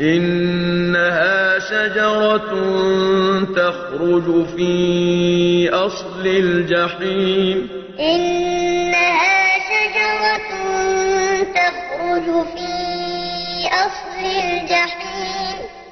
إِنَّهَا شَجَرَةٌ تَخْرُجُ فِي أَصْلِ الْجَحِيمِ. إِنَّهَا شَجَرَةٌ تَخْرُجُ فِي أَصْلِ الْجَحِيمِ.